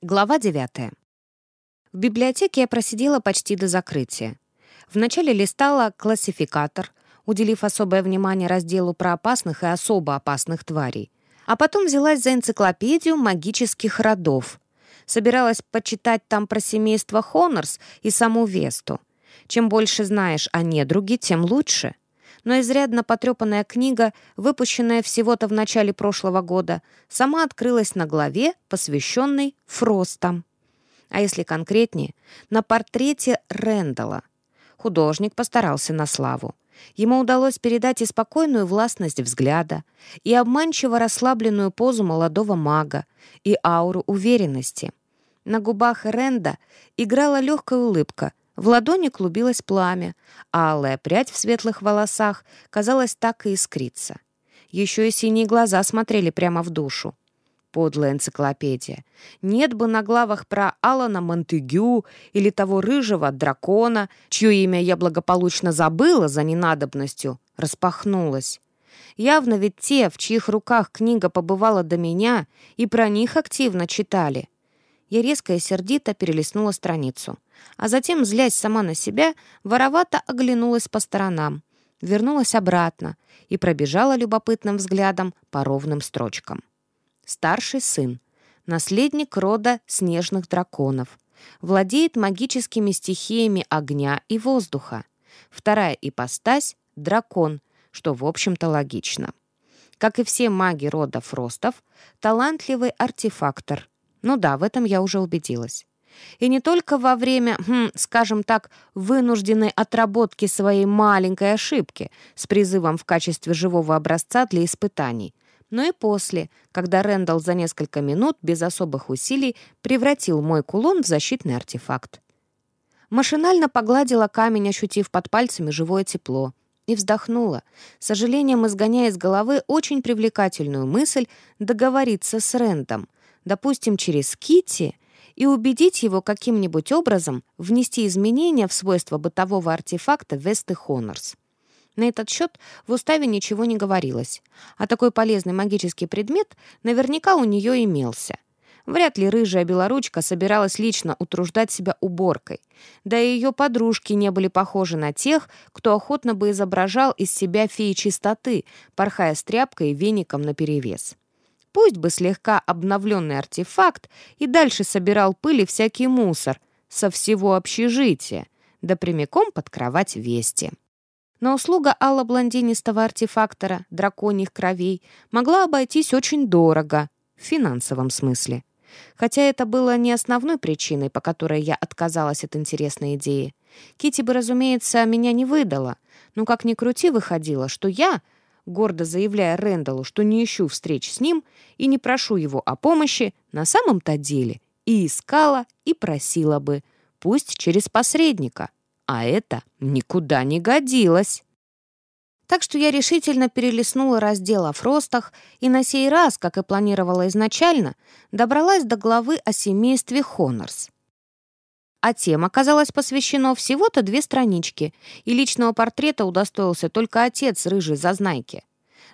Глава 9. В библиотеке я просидела почти до закрытия. Вначале листала классификатор, уделив особое внимание разделу про опасных и особо опасных тварей. А потом взялась за энциклопедию магических родов. Собиралась почитать там про семейство Хонорс и саму Весту. Чем больше знаешь о недруге, тем лучше — но изрядно потрепанная книга, выпущенная всего-то в начале прошлого года, сама открылась на главе, посвященной Фростам. А если конкретнее, на портрете Рэндала. Художник постарался на славу. Ему удалось передать и спокойную властность взгляда, и обманчиво расслабленную позу молодого мага, и ауру уверенности. На губах Ренда играла легкая улыбка, в ладони клубилось пламя, а алая прядь в светлых волосах, казалось, так и искрится. Еще и синие глаза смотрели прямо в душу. Подлая энциклопедия. Нет бы на главах про Алана Монтегю или того рыжего дракона, чье имя я благополучно забыла за ненадобностью, распахнулась. Явно ведь те, в чьих руках книга побывала до меня, и про них активно читали. Я резко и сердито перелистнула страницу а затем, злясь сама на себя, воровато оглянулась по сторонам, вернулась обратно и пробежала любопытным взглядом по ровным строчкам. Старший сын, наследник рода снежных драконов, владеет магическими стихиями огня и воздуха. Вторая ипостась — дракон, что, в общем-то, логично. Как и все маги рода Фростов, талантливый артефактор. Ну да, в этом я уже убедилась. И не только во время, хм, скажем так, вынужденной отработки своей маленькой ошибки с призывом в качестве живого образца для испытаний, но и после, когда Рэндалл за несколько минут без особых усилий превратил мой кулон в защитный артефакт. Машинально погладила камень, ощутив под пальцами живое тепло, и вздохнула, с сожалением изгоняя из головы очень привлекательную мысль договориться с Рэндом, допустим, через Кити и убедить его каким-нибудь образом внести изменения в свойства бытового артефакта Весты Хонорс. На этот счет в уставе ничего не говорилось, а такой полезный магический предмет наверняка у нее имелся. Вряд ли рыжая белоручка собиралась лично утруждать себя уборкой, да и ее подружки не были похожи на тех, кто охотно бы изображал из себя феи чистоты, порхая с тряпкой и веником наперевес. Пусть бы слегка обновленный артефакт и дальше собирал пыль и всякий мусор со всего общежития, да прямиком под кровать Вести. Но услуга Алла блондинистого артефактора драконьих кровей могла обойтись очень дорого, в финансовом смысле. Хотя это было не основной причиной, по которой я отказалась от интересной идеи. Кити бы, разумеется, меня не выдала, но как ни крути выходило, что я — гордо заявляя Рэндаллу, что не ищу встреч с ним и не прошу его о помощи, на самом-то деле и искала, и просила бы, пусть через посредника. А это никуда не годилось. Так что я решительно перелистнула раздел о фростах и на сей раз, как и планировала изначально, добралась до главы о семействе Хонорс а тем оказалось посвящено всего-то две странички, и личного портрета удостоился только отец рыжей зазнайки.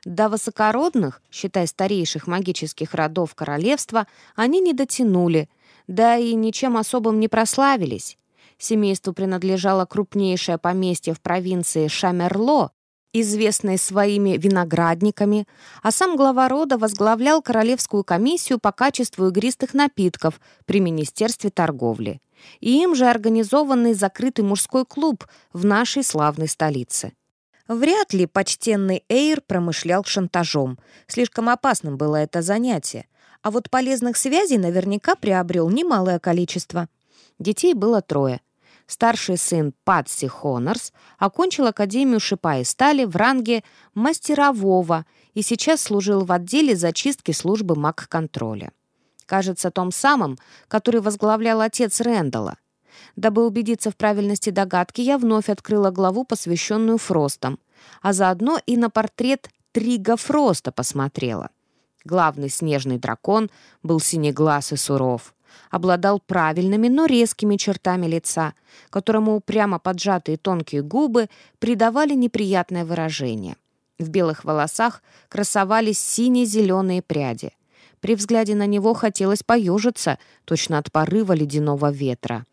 До высокородных, считай старейших магических родов королевства, они не дотянули, да и ничем особым не прославились. Семейству принадлежало крупнейшее поместье в провинции Шамерло, известное своими виноградниками, а сам глава рода возглавлял Королевскую комиссию по качеству игристых напитков при Министерстве торговли и им же организованный закрытый мужской клуб в нашей славной столице. Вряд ли почтенный Эйр промышлял шантажом. Слишком опасным было это занятие. А вот полезных связей наверняка приобрел немалое количество. Детей было трое. Старший сын Патси Хонорс окончил Академию шипа и стали в ранге мастерового и сейчас служил в отделе зачистки службы маг-контроля. Кажется, том самым, который возглавлял отец Рэндалла. Дабы убедиться в правильности догадки, я вновь открыла главу, посвященную Фростам, а заодно и на портрет Трига Фроста посмотрела. Главный снежный дракон был синеглаз и суров, обладал правильными, но резкими чертами лица, которому упрямо поджатые тонкие губы придавали неприятное выражение. В белых волосах красовались сине-зеленые пряди — При взгляде на него хотелось поежиться, точно от порыва ледяного ветра.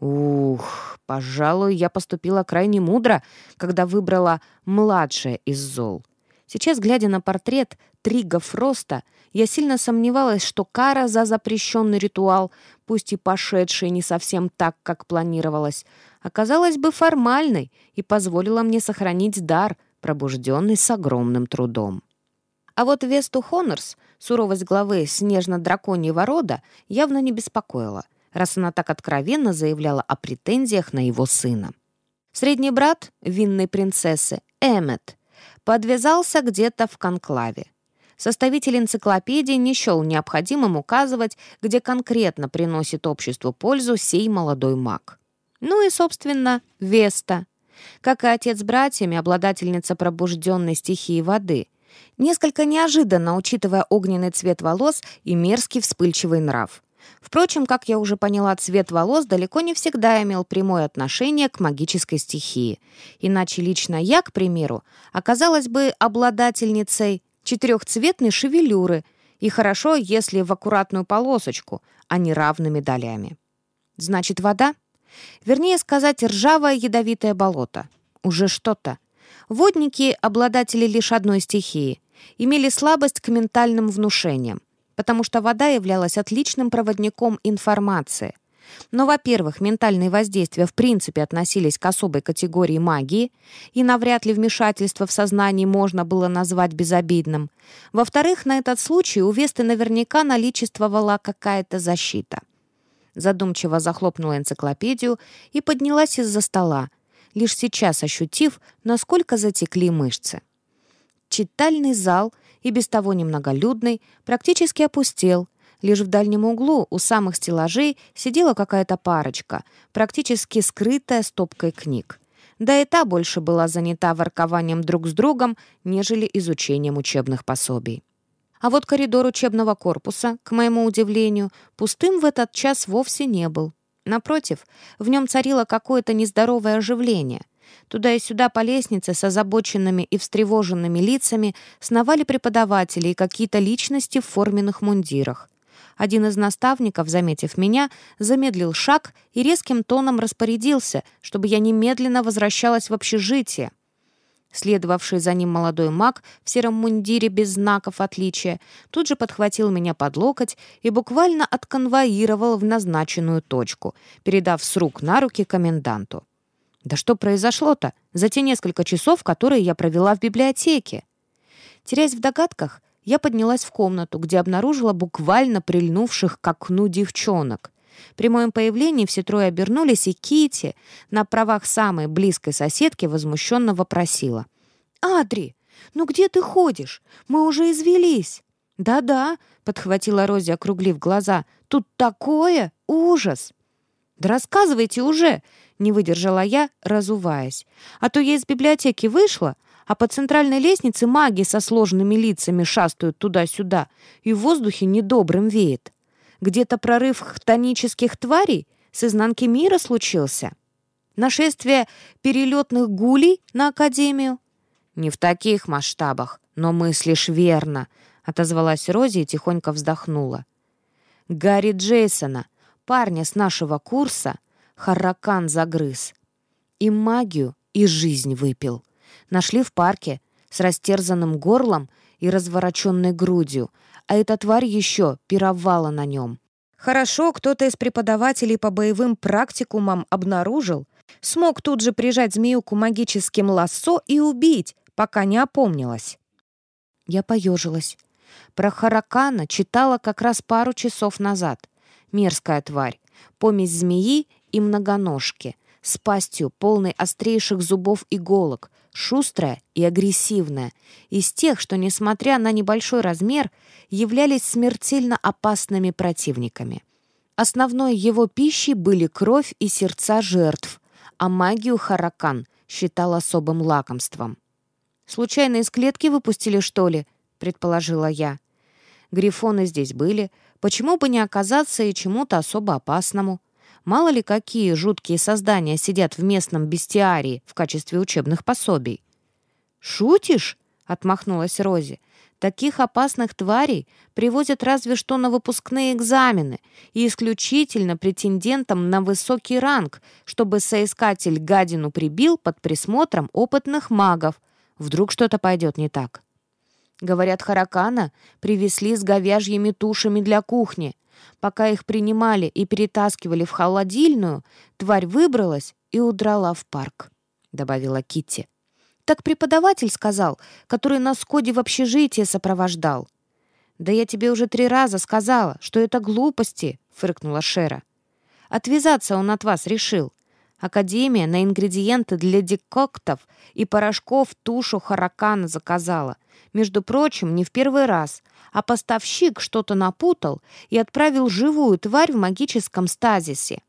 Ух, пожалуй, я поступила крайне мудро, когда выбрала младшее из зол. Сейчас, глядя на портрет Трига Фроста, я сильно сомневалась, что кара за запрещенный ритуал, пусть и пошедший не совсем так, как планировалось, оказалась бы формальной и позволила мне сохранить дар, пробужденный с огромным трудом. А вот Весту Хонорс, суровость главы снежно-драконьего рода, явно не беспокоила — раз она так откровенно заявляла о претензиях на его сына. Средний брат винной принцессы, Эммет, подвязался где-то в конклаве. Составитель энциклопедии не счел необходимым указывать, где конкретно приносит обществу пользу сей молодой маг. Ну и, собственно, Веста. Как и отец с братьями, обладательница пробужденной стихии воды. Несколько неожиданно, учитывая огненный цвет волос и мерзкий вспыльчивый нрав. Впрочем, как я уже поняла, цвет волос далеко не всегда имел прямое отношение к магической стихии. Иначе лично я, к примеру, оказалась бы обладательницей четырехцветной шевелюры, и хорошо, если в аккуратную полосочку, а не равными долями. Значит, вода? Вернее сказать, ржавое ядовитое болото. Уже что-то. Водники, обладатели лишь одной стихии, имели слабость к ментальным внушениям потому что вода являлась отличным проводником информации. Но, во-первых, ментальные воздействия в принципе относились к особой категории магии, и навряд ли вмешательство в сознание можно было назвать безобидным. Во-вторых, на этот случай у Весты наверняка наличествовала какая-то защита. Задумчиво захлопнула энциклопедию и поднялась из-за стола, лишь сейчас ощутив, насколько затекли мышцы. Читальный зал — и без того немноголюдный, практически опустел. Лишь в дальнем углу у самых стеллажей сидела какая-то парочка, практически скрытая стопкой книг. Да и та больше была занята воркованием друг с другом, нежели изучением учебных пособий. А вот коридор учебного корпуса, к моему удивлению, пустым в этот час вовсе не был. Напротив, в нем царило какое-то нездоровое оживление — Туда и сюда по лестнице с озабоченными и встревоженными лицами сновали преподаватели и какие-то личности в форменных мундирах. Один из наставников, заметив меня, замедлил шаг и резким тоном распорядился, чтобы я немедленно возвращалась в общежитие. Следовавший за ним молодой маг в сером мундире без знаков отличия тут же подхватил меня под локоть и буквально отконвоировал в назначенную точку, передав с рук на руки коменданту. Да что произошло-то за те несколько часов, которые я провела в библиотеке? Теряясь в догадках, я поднялась в комнату, где обнаружила буквально прильнувших к окну девчонок. При моем появлении все трое обернулись, и Кити на правах самой близкой соседки возмущенно вопросила. «Адри, ну где ты ходишь? Мы уже извелись!» «Да-да», — подхватила Рози, округлив глаза, — «тут такое! Ужас!» «Да рассказывайте уже!» не выдержала я, разуваясь. А то я из библиотеки вышла, а по центральной лестнице маги со сложными лицами шастают туда-сюда, и в воздухе недобрым веет. Где-то прорыв хтонических тварей с изнанки мира случился? Нашествие перелетных гулей на Академию? Не в таких масштабах, но мыслишь верно, отозвалась Рози и тихонько вздохнула. Гарри Джейсона, парня с нашего курса, Харракан загрыз. И магию, и жизнь выпил. Нашли в парке с растерзанным горлом и развороченной грудью, а эта тварь еще пировала на нем. Хорошо, кто-то из преподавателей по боевым практикумам обнаружил, смог тут же прижать змеюку магическим лассо и убить, пока не опомнилась. Я поежилась. Про Харакана читала как раз пару часов назад. Мерзкая тварь. Помесь змеи и многоножки, с пастью, полной острейших зубов иголок, шустрая и агрессивная, из тех, что, несмотря на небольшой размер, являлись смертельно опасными противниками. Основной его пищей были кровь и сердца жертв, а магию Харакан считал особым лакомством. «Случайно из клетки выпустили, что ли?» — предположила я. Грифоны здесь были, почему бы не оказаться и чему-то особо опасному? Мало ли какие жуткие создания сидят в местном бестиарии в качестве учебных пособий. «Шутишь?» — отмахнулась Рози. Таких опасных тварей привозят разве что на выпускные экзамены и исключительно претендентам на высокий ранг, чтобы соискатель гадину прибил под присмотром опытных магов. Вдруг что-то пойдет не так. Говорят, Харакана привезли с говяжьими тушами для кухни. Пока их принимали и перетаскивали в холодильную, тварь выбралась и удрала в парк, — добавила Китти. Так преподаватель сказал, который нас Коди в общежитие сопровождал. «Да я тебе уже три раза сказала, что это глупости», — фыркнула Шера. «Отвязаться он от вас решил. Академия на ингредиенты для декоктов и порошков тушу харакана заказала. Между прочим, не в первый раз, а поставщик что-то напутал и отправил живую тварь в магическом стазисе.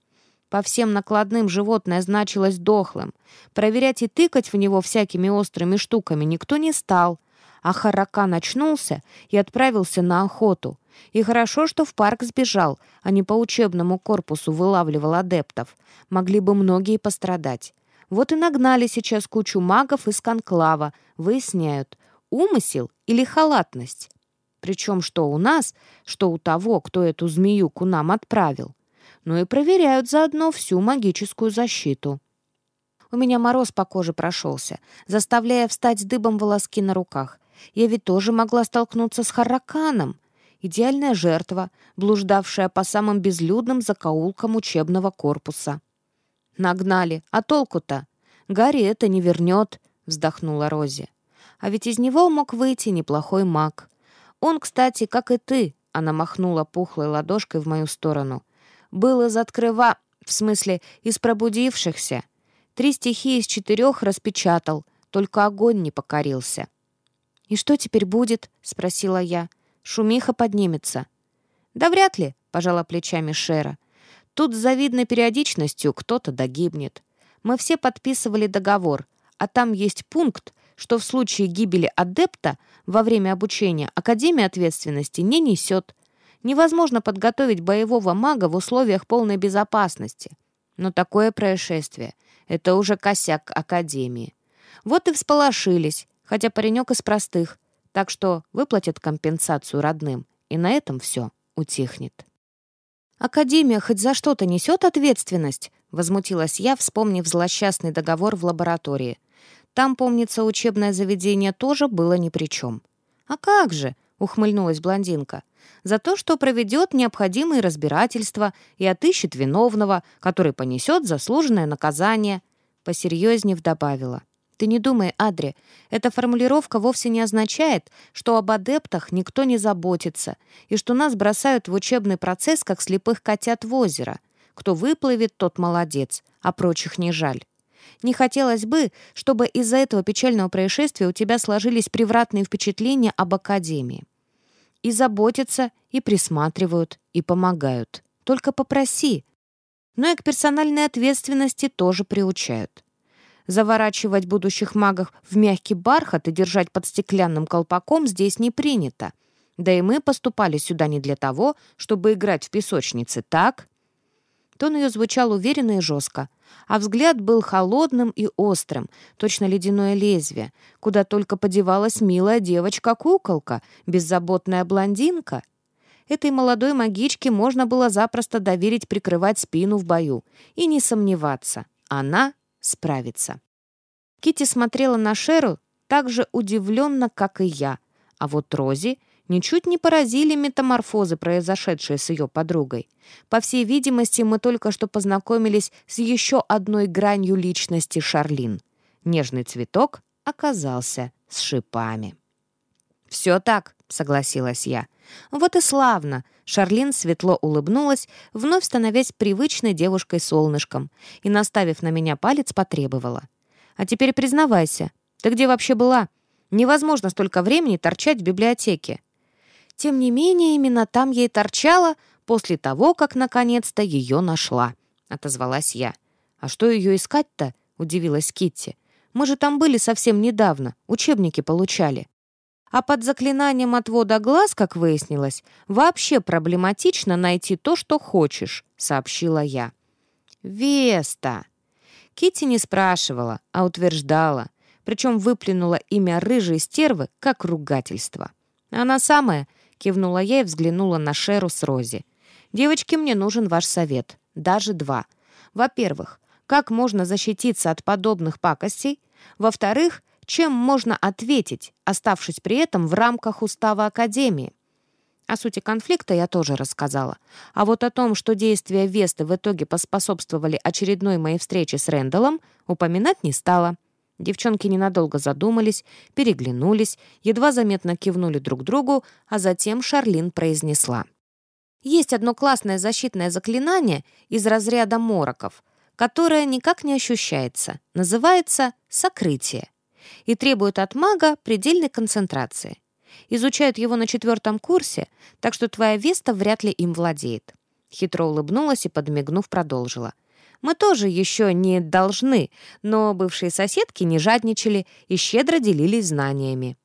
По всем накладным животное значилось дохлым. Проверять и тыкать в него всякими острыми штуками никто не стал. А Харакан очнулся и отправился на охоту. И хорошо, что в парк сбежал, а не по учебному корпусу вылавливал адептов. Могли бы многие пострадать. Вот и нагнали сейчас кучу магов из конклава. Выясняют, умысел или халатность. Причем что у нас, что у того, кто эту змею к нам отправил но и проверяют заодно всю магическую защиту. У меня мороз по коже прошелся, заставляя встать дыбом волоски на руках. Я ведь тоже могла столкнуться с Харраканом. Идеальная жертва, блуждавшая по самым безлюдным закоулкам учебного корпуса. «Нагнали. А толку-то? Гарри это не вернет», — вздохнула Рози. «А ведь из него мог выйти неплохой маг. Он, кстати, как и ты», — она махнула пухлой ладошкой в мою сторону был из открыва, в смысле, из пробудившихся. Три стихи из четырех распечатал, только огонь не покорился. «И что теперь будет?» — спросила я. «Шумиха поднимется». «Да вряд ли», — пожала плечами Шера. «Тут с завидной периодичностью кто-то догибнет. Мы все подписывали договор, а там есть пункт, что в случае гибели адепта во время обучения Академия ответственности не несет, Невозможно подготовить боевого мага в условиях полной безопасности. Но такое происшествие — это уже косяк Академии. Вот и всполошились, хотя паренек из простых, так что выплатят компенсацию родным, и на этом все утихнет. «Академия хоть за что-то несет ответственность?» — возмутилась я, вспомнив злосчастный договор в лаборатории. Там, помнится, учебное заведение тоже было ни при чем. «А как же?» — ухмыльнулась блондинка за то, что проведет необходимые разбирательства и отыщет виновного, который понесет заслуженное наказание. Посерьезнее добавила. Ты не думай, Адри, эта формулировка вовсе не означает, что об адептах никто не заботится и что нас бросают в учебный процесс, как слепых котят в озеро. Кто выплывет, тот молодец, а прочих не жаль. Не хотелось бы, чтобы из-за этого печального происшествия у тебя сложились превратные впечатления об Академии и заботятся, и присматривают, и помогают. Только попроси. Но и к персональной ответственности тоже приучают. Заворачивать будущих магов в мягкий бархат и держать под стеклянным колпаком здесь не принято. Да и мы поступали сюда не для того, чтобы играть в песочнице, так? Тон ее звучал уверенно и жестко, а взгляд был холодным и острым, точно ледяное лезвие, куда только подевалась милая девочка-куколка, беззаботная блондинка. Этой молодой магичке можно было запросто доверить прикрывать спину в бою и не сомневаться, она справится. Кити смотрела на Шеру так же удивленно, как и я, а вот Рози ничуть не поразили метаморфозы, произошедшие с ее подругой. По всей видимости, мы только что познакомились с еще одной гранью личности Шарлин. Нежный цветок оказался с шипами. «Все так», — согласилась я. «Вот и славно!» Шарлин светло улыбнулась, вновь становясь привычной девушкой-солнышком, и, наставив на меня палец, потребовала. «А теперь признавайся, ты где вообще была? Невозможно столько времени торчать в библиотеке». Тем не менее, именно там ей торчала после того, как наконец-то ее нашла», — отозвалась я. «А что ее искать-то?» — удивилась Китти. «Мы же там были совсем недавно, учебники получали». А под заклинанием отвода глаз, как выяснилось, вообще проблематично найти то, что хочешь, сообщила я. Веста. Кити не спрашивала, а утверждала, причем выплюнула имя рыжей стервы как ругательство. «Она самая», — кивнула я и взглянула на Шеру с Рози. «Девочки, мне нужен ваш совет. Даже два. Во-первых, как можно защититься от подобных пакостей? Во-вторых, чем можно ответить, оставшись при этом в рамках устава Академии? О сути конфликта я тоже рассказала. А вот о том, что действия Весты в итоге поспособствовали очередной моей встрече с Рэндаллом, упоминать не стала. Девчонки ненадолго задумались, переглянулись, едва заметно кивнули друг другу, а затем Шарлин произнесла. «Есть одно классное защитное заклинание из разряда мороков, которое никак не ощущается. Называется «сокрытие» и требует от мага предельной концентрации. Изучают его на четвертом курсе, так что твоя Веста вряд ли им владеет». Хитро улыбнулась и, подмигнув, продолжила. «Мы тоже еще не должны, но бывшие соседки не жадничали и щедро делились знаниями».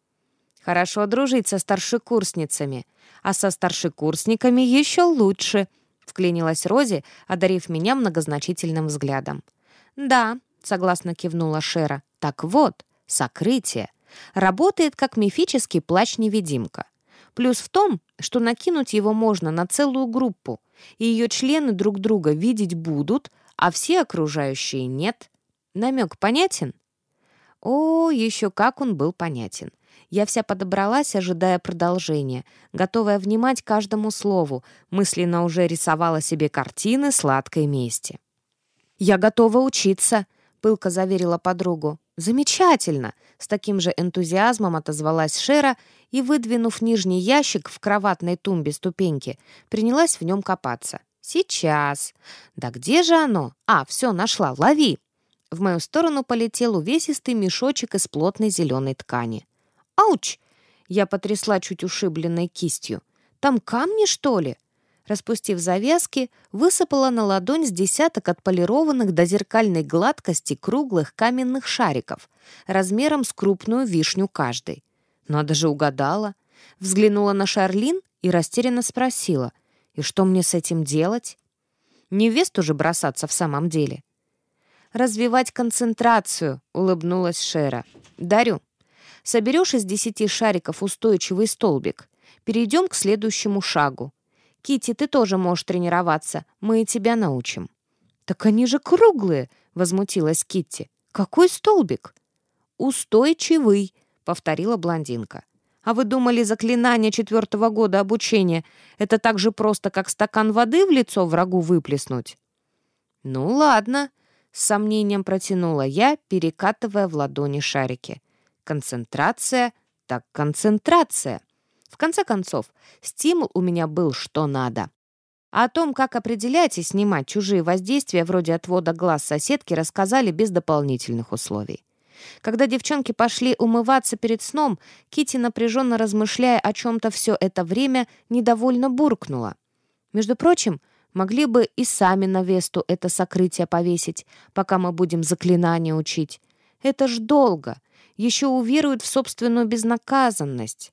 «Хорошо дружить со старшекурсницами, а со старшекурсниками еще лучше», — вклинилась Рози, одарив меня многозначительным взглядом. «Да», — согласно кивнула Шера, — «так вот, сокрытие. Работает как мифический плащ-невидимка. Плюс в том, что накинуть его можно на целую группу, и ее члены друг друга видеть будут, а все окружающие нет. Намек понятен? О, еще как он был понятен. Я вся подобралась, ожидая продолжения, готовая внимать каждому слову, мысленно уже рисовала себе картины сладкой мести. «Я готова учиться», — пылко заверила подругу. «Замечательно!» — с таким же энтузиазмом отозвалась Шера и, выдвинув нижний ящик в кроватной тумбе ступеньки, принялась в нем копаться. «Сейчас!» «Да где же оно? А, все, нашла, лови!» В мою сторону полетел увесистый мешочек из плотной зеленой ткани. «Ауч!» Я потрясла чуть ушибленной кистью. «Там камни, что ли?» Распустив завязки, высыпала на ладонь с десяток отполированных до зеркальной гладкости круглых каменных шариков, размером с крупную вишню каждый. Надо же угадала. Взглянула на Шарлин и растерянно спросила, «И что мне с этим делать?» Невесту же бросаться в самом деле. «Развивать концентрацию», — улыбнулась Шера. «Дарю. Соберешь из десяти шариков устойчивый столбик. Перейдем к следующему шагу. Кити, ты тоже можешь тренироваться. Мы и тебя научим». «Так они же круглые!» — возмутилась Китти. «Какой столбик?» «Устойчивый», — повторила блондинка. «А вы думали, заклинание четвертого года обучения — это так же просто, как стакан воды в лицо врагу выплеснуть?» «Ну ладно», — с сомнением протянула я, перекатывая в ладони шарики. «Концентрация, так концентрация». В конце концов, стимул у меня был что надо. А о том, как определять и снимать чужие воздействия вроде отвода глаз соседки, рассказали без дополнительных условий. Когда девчонки пошли умываться перед сном, Кити напряженно размышляя о чем-то все это время, недовольно буркнула. Между прочим, могли бы и сами на Весту это сокрытие повесить, пока мы будем заклинания учить. Это ж долго. Еще уверуют в собственную безнаказанность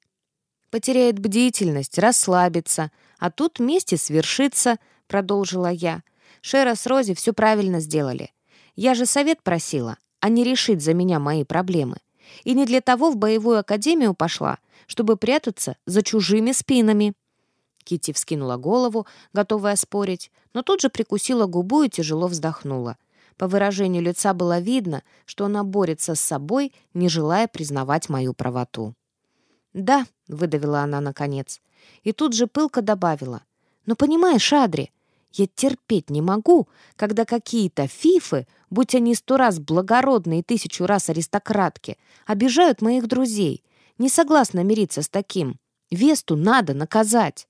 потеряет бдительность, расслабится, а тут вместе свершится», — продолжила я. «Шера с Рози все правильно сделали. Я же совет просила, а не решить за меня мои проблемы. И не для того в боевую академию пошла, чтобы прятаться за чужими спинами». Кити вскинула голову, готовая спорить, но тут же прикусила губу и тяжело вздохнула. По выражению лица было видно, что она борется с собой, не желая признавать мою правоту. «Да», — выдавила она наконец. И тут же пылко добавила. «Но понимаешь, Адри, я терпеть не могу, когда какие-то фифы, будь они сто раз благородные и тысячу раз аристократки, обижают моих друзей. Не согласна мириться с таким. Весту надо наказать».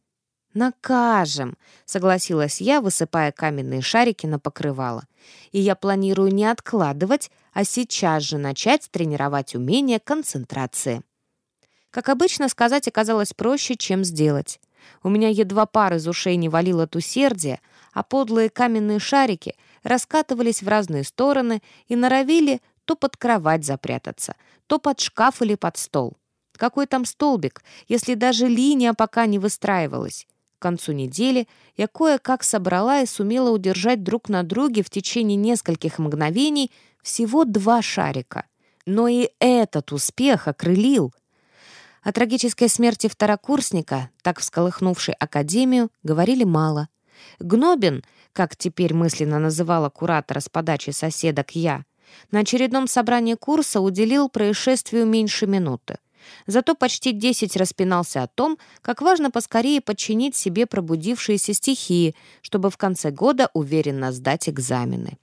«Накажем», — согласилась я, высыпая каменные шарики на покрывало. «И я планирую не откладывать, а сейчас же начать тренировать умение концентрации». Как обычно, сказать оказалось проще, чем сделать. У меня едва пар из ушей не валил от усердия, а подлые каменные шарики раскатывались в разные стороны и норовили то под кровать запрятаться, то под шкаф или под стол. Какой там столбик, если даже линия пока не выстраивалась? К концу недели я кое-как собрала и сумела удержать друг на друге в течение нескольких мгновений всего два шарика. Но и этот успех окрылил. О трагической смерти второкурсника, так всколыхнувшей Академию, говорили мало. Гнобин, как теперь мысленно называла куратора с подачи соседок я, на очередном собрании курса уделил происшествию меньше минуты. Зато почти десять распинался о том, как важно поскорее подчинить себе пробудившиеся стихии, чтобы в конце года уверенно сдать экзамены.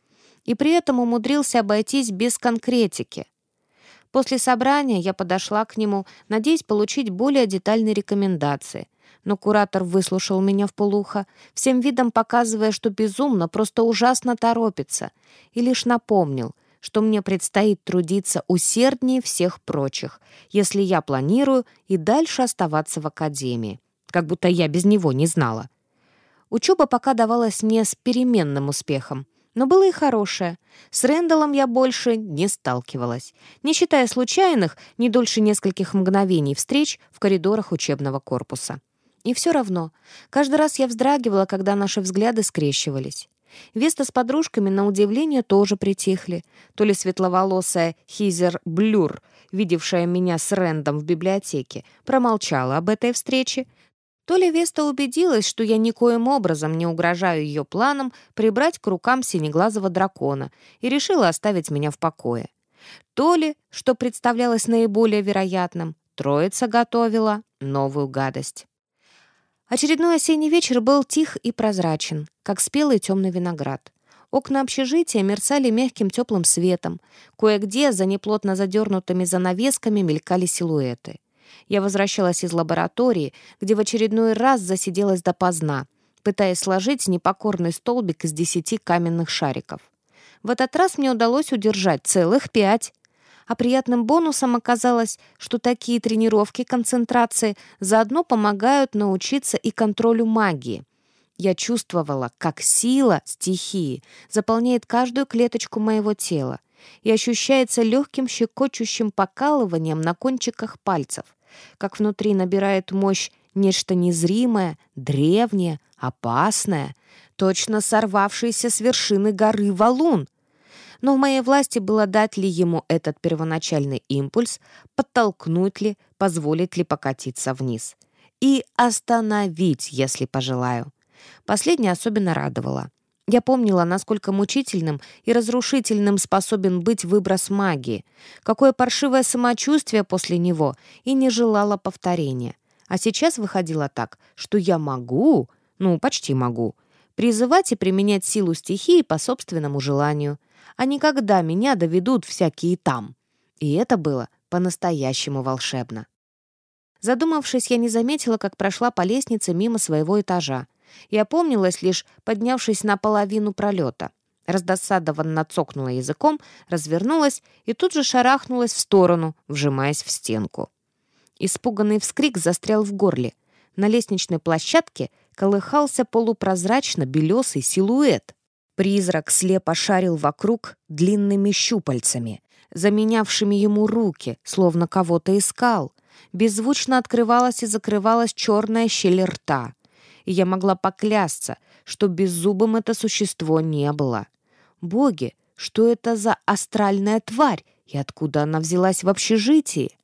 И при этом умудрился обойтись без конкретики. После собрания я подошла к нему, надеясь получить более детальные рекомендации. Но куратор выслушал меня в полухо, всем видом показывая, что безумно, просто ужасно торопится, и лишь напомнил — что мне предстоит трудиться усерднее всех прочих, если я планирую и дальше оставаться в академии. Как будто я без него не знала. Учеба пока давалась мне с переменным успехом, но было и хорошее. С Рэндаллом я больше не сталкивалась, не считая случайных, не дольше нескольких мгновений встреч в коридорах учебного корпуса. И все равно, каждый раз я вздрагивала, когда наши взгляды скрещивались. Веста с подружками, на удивление, тоже притихли. То ли светловолосая Хизер Блюр, видевшая меня с Рэндом в библиотеке, промолчала об этой встрече, то ли Веста убедилась, что я никоим образом не угрожаю ее планам прибрать к рукам синеглазого дракона и решила оставить меня в покое. То ли, что представлялось наиболее вероятным, троица готовила новую гадость. Очередной осенний вечер был тих и прозрачен, как спелый темный виноград. Окна общежития мерцали мягким теплым светом. Кое-где за неплотно задернутыми занавесками мелькали силуэты. Я возвращалась из лаборатории, где в очередной раз засиделась допоздна, пытаясь сложить непокорный столбик из десяти каменных шариков. В этот раз мне удалось удержать целых пять. А приятным бонусом оказалось, что такие тренировки концентрации заодно помогают научиться и контролю магии. Я чувствовала, как сила стихии заполняет каждую клеточку моего тела и ощущается легким щекочущим покалыванием на кончиках пальцев, как внутри набирает мощь нечто незримое, древнее, опасное, точно сорвавшееся с вершины горы валун — но в моей власти было дать ли ему этот первоначальный импульс, подтолкнуть ли, позволить ли покатиться вниз. И остановить, если пожелаю. Последнее особенно радовало. Я помнила, насколько мучительным и разрушительным способен быть выброс магии, какое паршивое самочувствие после него, и не желала повторения. А сейчас выходило так, что я могу, ну, почти могу, призывать и применять силу стихии по собственному желанию а не когда меня доведут всякие там. И это было по-настоящему волшебно. Задумавшись, я не заметила, как прошла по лестнице мимо своего этажа. Я опомнилась лишь, поднявшись на половину пролета. Раздосадованно цокнула языком, развернулась и тут же шарахнулась в сторону, вжимаясь в стенку. Испуганный вскрик застрял в горле. На лестничной площадке колыхался полупрозрачно белесый силуэт. Призрак слепо шарил вокруг длинными щупальцами, заменявшими ему руки, словно кого-то искал. Беззвучно открывалась и закрывалась черная щель рта. И я могла поклясться, что беззубым это существо не было. Боги, что это за астральная тварь и откуда она взялась в общежитии?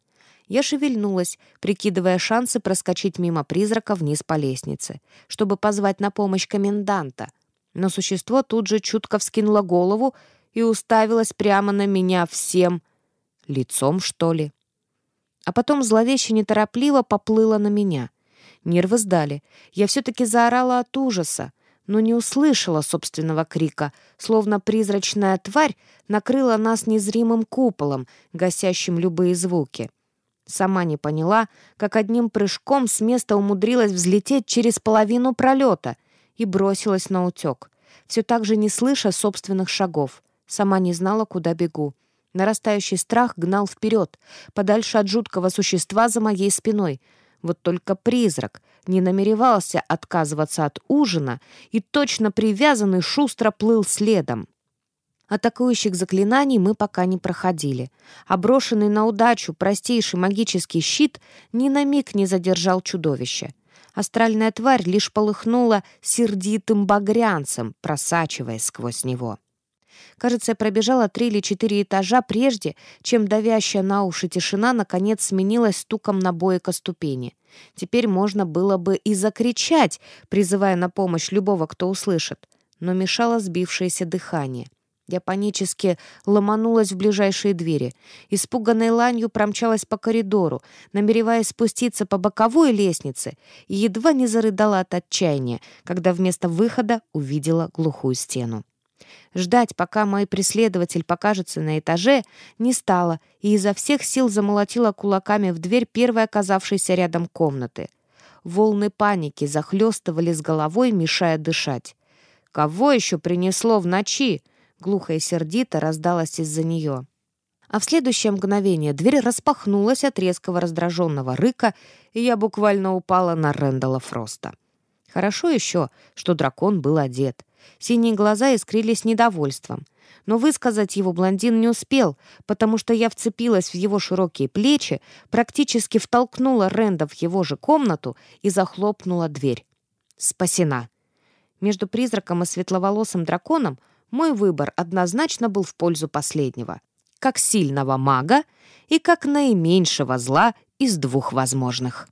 Я шевельнулась, прикидывая шансы проскочить мимо призрака вниз по лестнице, чтобы позвать на помощь коменданта — но существо тут же чутко вскинуло голову и уставилось прямо на меня всем. Лицом, что ли? А потом зловеще неторопливо поплыло на меня. Нервы сдали. Я все-таки заорала от ужаса, но не услышала собственного крика, словно призрачная тварь накрыла нас незримым куполом, гасящим любые звуки. Сама не поняла, как одним прыжком с места умудрилась взлететь через половину пролета и бросилась на утек, все так же не слыша собственных шагов. Сама не знала, куда бегу. Нарастающий страх гнал вперед, подальше от жуткого существа за моей спиной. Вот только призрак не намеревался отказываться от ужина и точно привязанный шустро плыл следом. Атакующих заклинаний мы пока не проходили. Оброшенный на удачу простейший магический щит ни на миг не задержал чудовище. Астральная тварь лишь полыхнула сердитым багрянцем, просачиваясь сквозь него. Кажется, я пробежала три или четыре этажа прежде, чем давящая на уши тишина наконец сменилась стуком набоек о ступени. Теперь можно было бы и закричать, призывая на помощь любого, кто услышит, но мешало сбившееся дыхание. Я панически ломанулась в ближайшие двери. Испуганной ланью промчалась по коридору, намереваясь спуститься по боковой лестнице, и едва не зарыдала от отчаяния, когда вместо выхода увидела глухую стену. Ждать, пока мой преследователь покажется на этаже, не стала и изо всех сил замолотила кулаками в дверь первой оказавшейся рядом комнаты. Волны паники захлестывали с головой, мешая дышать. «Кого еще принесло в ночи?» глухо и сердито раздалось из-за нее. А в следующее мгновение дверь распахнулась от резкого раздраженного рыка, и я буквально упала на Рэндала Фроста. Хорошо еще, что дракон был одет. Синие глаза искрились недовольством. Но высказать его блондин не успел, потому что я вцепилась в его широкие плечи, практически втолкнула Рэнда в его же комнату и захлопнула дверь. Спасена. Между призраком и светловолосым драконом мой выбор однозначно был в пользу последнего. Как сильного мага и как наименьшего зла из двух возможных.